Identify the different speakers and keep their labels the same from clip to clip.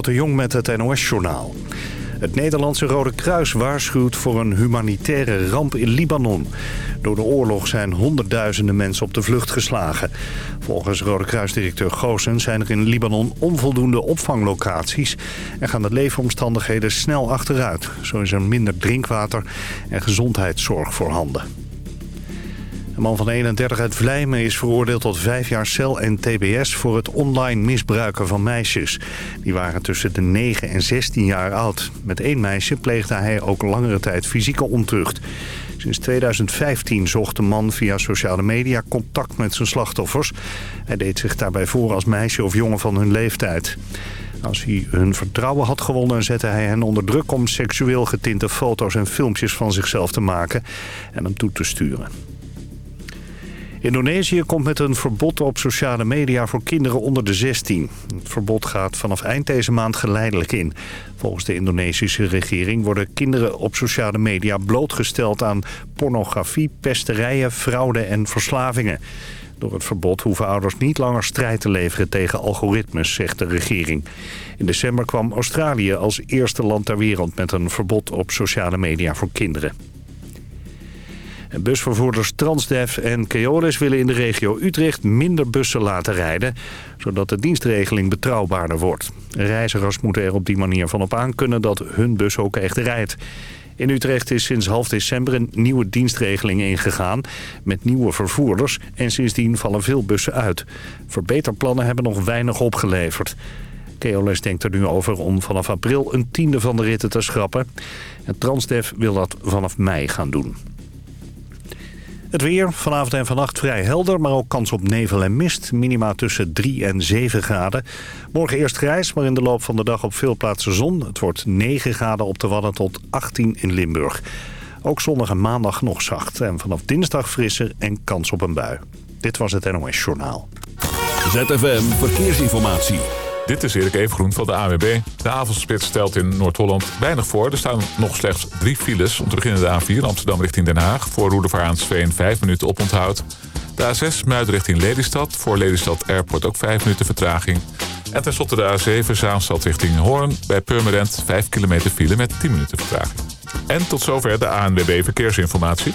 Speaker 1: de Jong met het NOS-journaal. Het Nederlandse Rode Kruis waarschuwt voor een humanitaire ramp in Libanon. Door de oorlog zijn honderdduizenden mensen op de vlucht geslagen. Volgens Rode Kruisdirecteur Goosen zijn er in Libanon onvoldoende opvanglocaties... en gaan de leefomstandigheden snel achteruit. Zo is er minder drinkwater en gezondheidszorg voorhanden. Een man van 31 uit Vlijmen is veroordeeld tot vijf jaar cel en tbs... voor het online misbruiken van meisjes. Die waren tussen de 9 en 16 jaar oud. Met één meisje pleegde hij ook langere tijd fysieke ontucht. Sinds 2015 zocht de man via sociale media contact met zijn slachtoffers. Hij deed zich daarbij voor als meisje of jongen van hun leeftijd. Als hij hun vertrouwen had gewonnen, zette hij hen onder druk om seksueel getinte foto's en filmpjes van zichzelf te maken en hem toe te sturen. Indonesië komt met een verbod op sociale media voor kinderen onder de 16. Het verbod gaat vanaf eind deze maand geleidelijk in. Volgens de Indonesische regering worden kinderen op sociale media blootgesteld aan pornografie, pesterijen, fraude en verslavingen. Door het verbod hoeven ouders niet langer strijd te leveren tegen algoritmes, zegt de regering. In december kwam Australië als eerste land ter wereld met een verbod op sociale media voor kinderen. Busvervoerders Transdev en Keolis willen in de regio Utrecht minder bussen laten rijden, zodat de dienstregeling betrouwbaarder wordt. Reizigers moeten er op die manier van op aan kunnen dat hun bus ook echt rijdt. In Utrecht is sinds half december een nieuwe dienstregeling ingegaan met nieuwe vervoerders en sindsdien vallen veel bussen uit. Verbeterplannen hebben nog weinig opgeleverd. Keolis denkt er nu over om vanaf april een tiende van de ritten te schrappen. En Transdev wil dat vanaf mei gaan doen. Het weer, vanavond en vannacht vrij helder, maar ook kans op nevel en mist. Minima tussen 3 en 7 graden. Morgen eerst grijs, maar in de loop van de dag op veel plaatsen zon. Het wordt 9 graden op de Wadden tot 18 in Limburg. Ook zondag en maandag nog zacht. En vanaf dinsdag frisser en kans op een bui. Dit was het NOS Journaal.
Speaker 2: ZFM Verkeersinformatie.
Speaker 3: Dit is Erik Evengroen van de AWB. De avondspits stelt in Noord-Holland weinig voor. Er staan nog slechts drie files. Om te beginnen de A4 Amsterdam richting Den Haag. Voor Roedevaaraansveen 5 minuten oponthoud. De A6 Muiden richting Lelystad. Voor Lelystad Airport ook 5 minuten vertraging. En tenslotte de A7 Zaanstad richting Hoorn. Bij Purmerend 5 kilometer file met 10 minuten vertraging. En tot zover de ANWB Verkeersinformatie.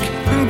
Speaker 4: like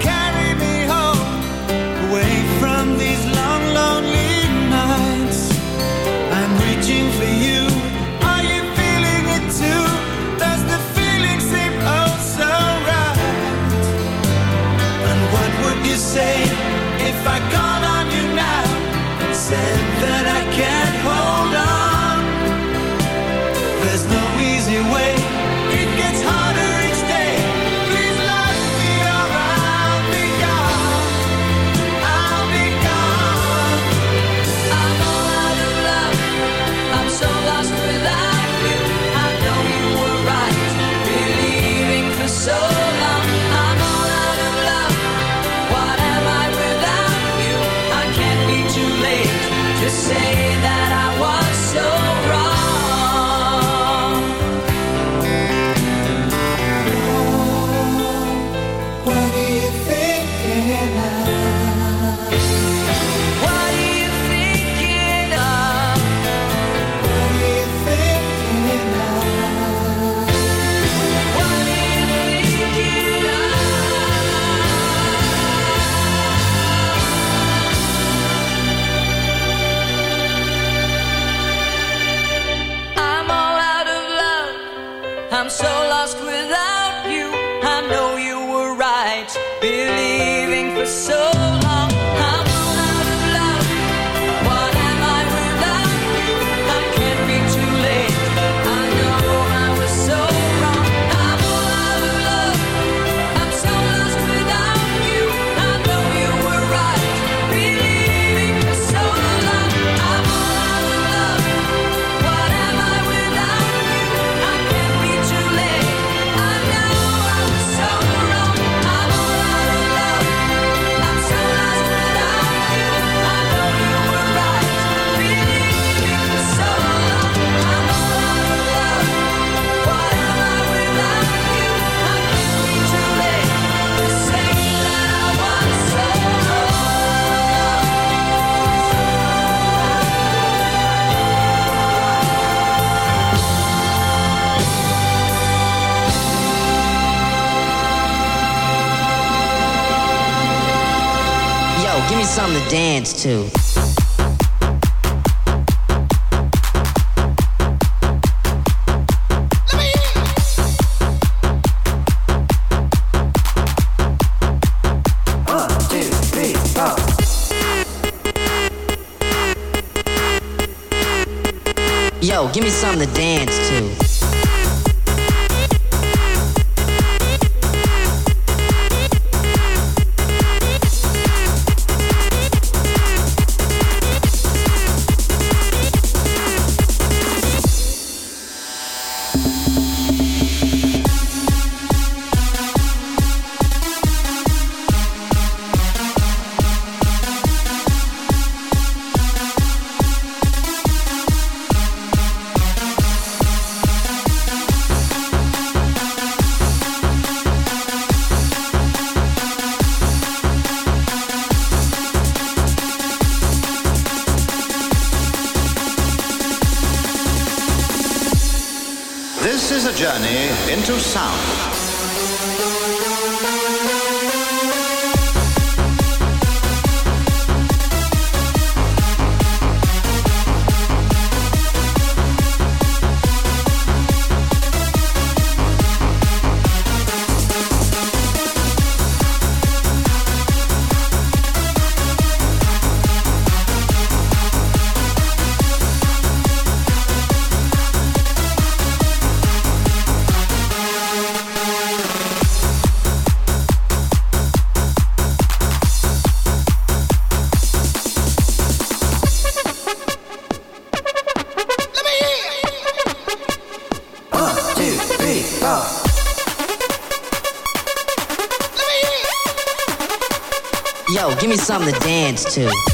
Speaker 5: dance to.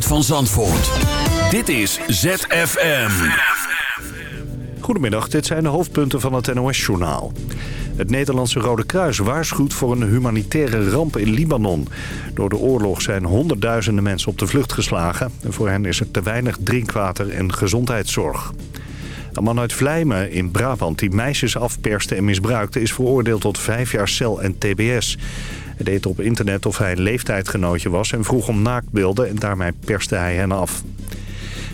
Speaker 2: van Zandvoort. Dit is ZFM.
Speaker 1: Goedemiddag, dit zijn de hoofdpunten van het NOS-journaal. Het Nederlandse Rode Kruis waarschuwt voor een humanitaire ramp in Libanon. Door de oorlog zijn honderdduizenden mensen op de vlucht geslagen. En voor hen is er te weinig drinkwater en gezondheidszorg. Een man uit Vlijmen in Brabant die meisjes afperste en misbruikte... is veroordeeld tot vijf jaar cel en tbs. Deed op internet of hij een leeftijdgenootje was en vroeg om naaktbeelden en daarmee perste hij hen af.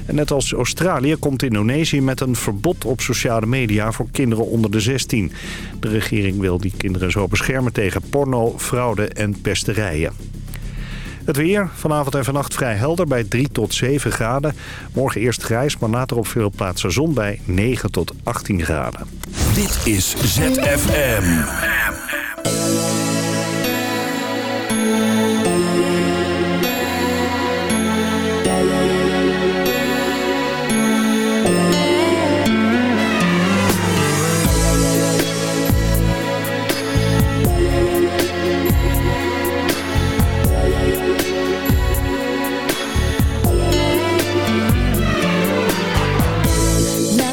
Speaker 1: En net als Australië komt Indonesië met een verbod op sociale media voor kinderen onder de 16. De regering wil die kinderen zo beschermen tegen porno, fraude en pesterijen. Het weer, vanavond en vannacht vrij helder bij 3 tot 7 graden. Morgen eerst grijs, maar later op veel plaatsen zon bij 9 tot 18 graden.
Speaker 2: Dit is ZFM.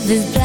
Speaker 6: this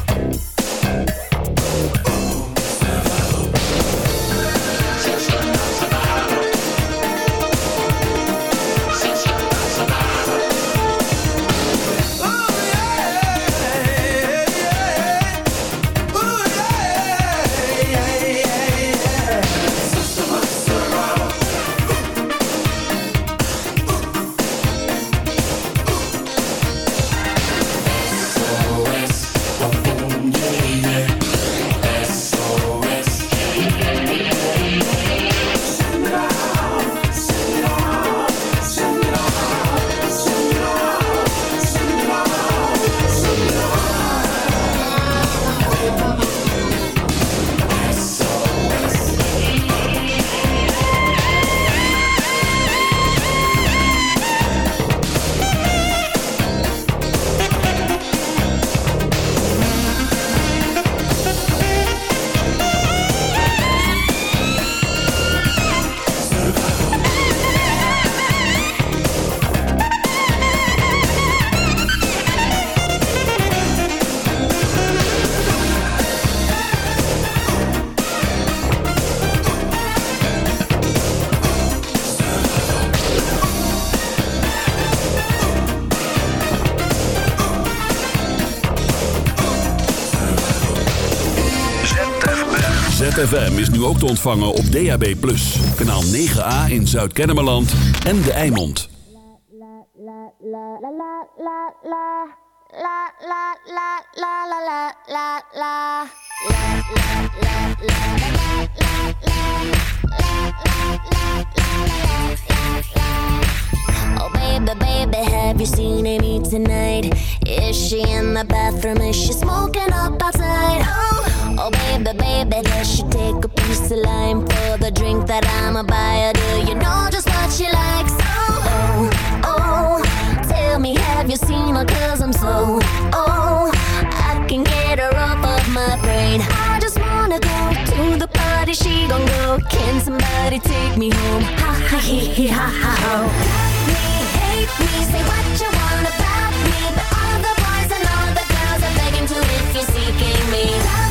Speaker 2: ZFM is nu ook te ontvangen op DAB+. Kanaal 9A in Zuid-Kennemerland en De Eimond.
Speaker 7: Oh baby, baby, have you seen Amy tonight? Is she in the bathroom? Is she smoking up outside? Oh, oh baby, baby, does she take a piece of lime for the drink that I'ma buy her? Do you know just what she likes? Oh, oh, oh, tell me, have you seen her? Cause I'm so, oh, I can get her off of my brain. I just wanna go to the party, she gon' go. Can somebody take me home? Ha ha he he ha ha ho. Love me, hate me, say what you want about me, but all the boys and all the girls are begging to if you're seeking me. Love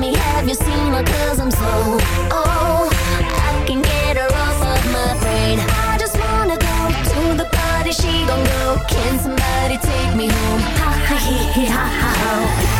Speaker 7: me, have you seen her? Cause I'm so, oh, I can get her off of my brain. I just wanna go to the party, she gon' go. Can somebody take me home? Ha ha ha ha ho.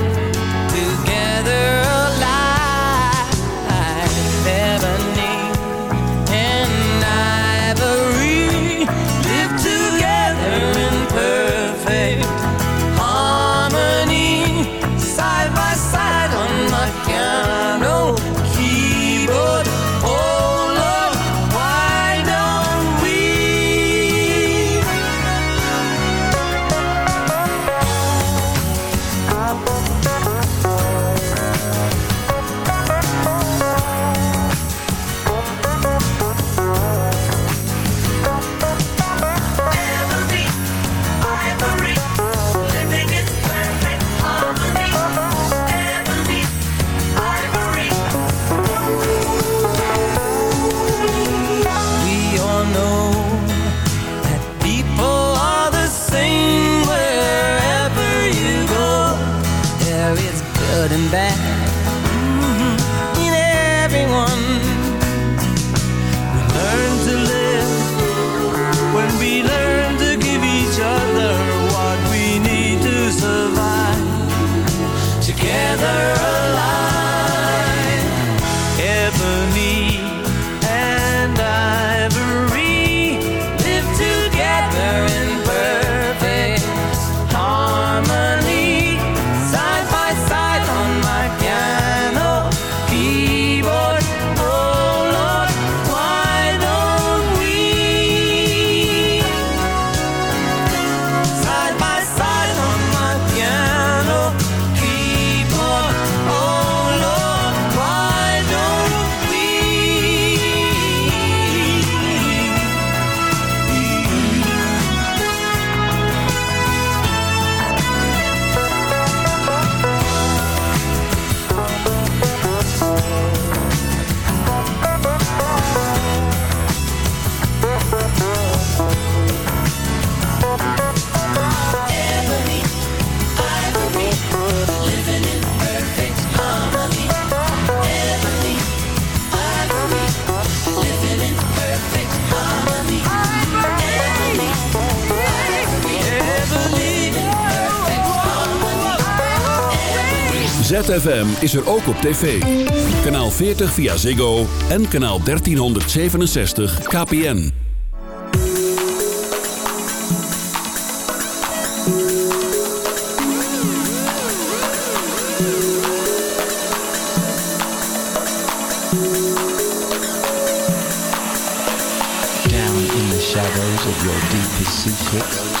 Speaker 2: ZFM is er ook op tv. Kanaal 40 via Ziggo en kanaal 1367 KPN.
Speaker 8: Down in the shadows of your deepest secrets,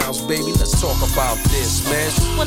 Speaker 9: rounds, baby. Let's talk about this, man.
Speaker 6: Well,